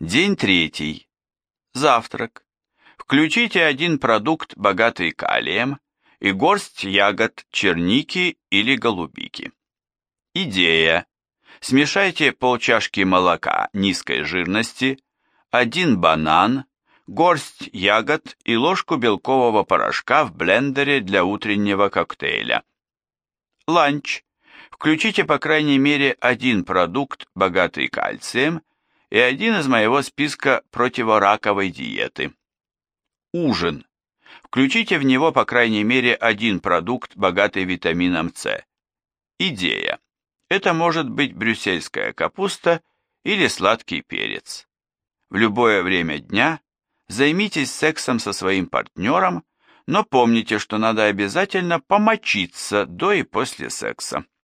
День третий. Завтрак. Включите один продукт, богатый калием, и горсть ягод черники или голубики. Идея. Смешайте полчашки молока низкой жирности, один банан, горсть ягод и ложку белкового порошка в блендере для утреннего коктейля. Ланч. Включите по крайней мере один продукт, богатый кальцием, и один из моего списка противораковой диеты. Ужин. Включите в него по крайней мере один продукт, богатый витамином С. Идея. Это может быть брюссельская капуста или сладкий перец. В любое время дня займитесь сексом со своим партнером, но помните, что надо обязательно помочиться до и после секса.